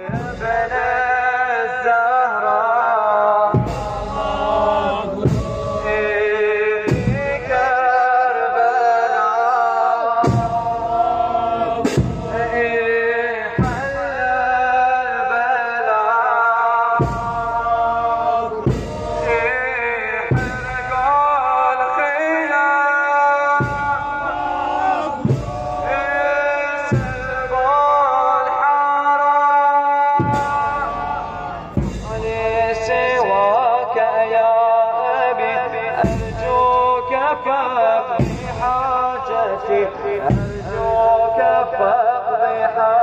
Yeah, better. لك في حاجتي أرجوك فاقضي حاجتي.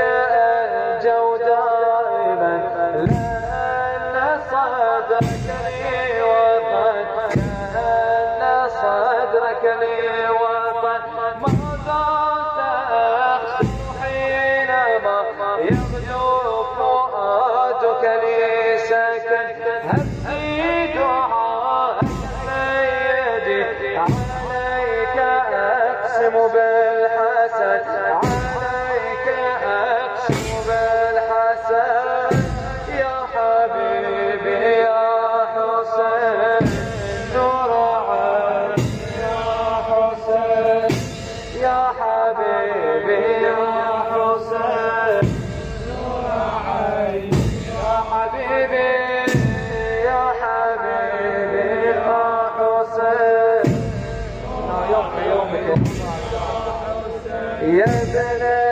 ألجو دائما لأن صدرك لي وطن لأن صدرك لي وطن ماذا تخشو حينما يغدو فؤادك لي سكن هل في دعاء سيدي عليك أقسم بالحسن يا بلاد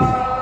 Oh.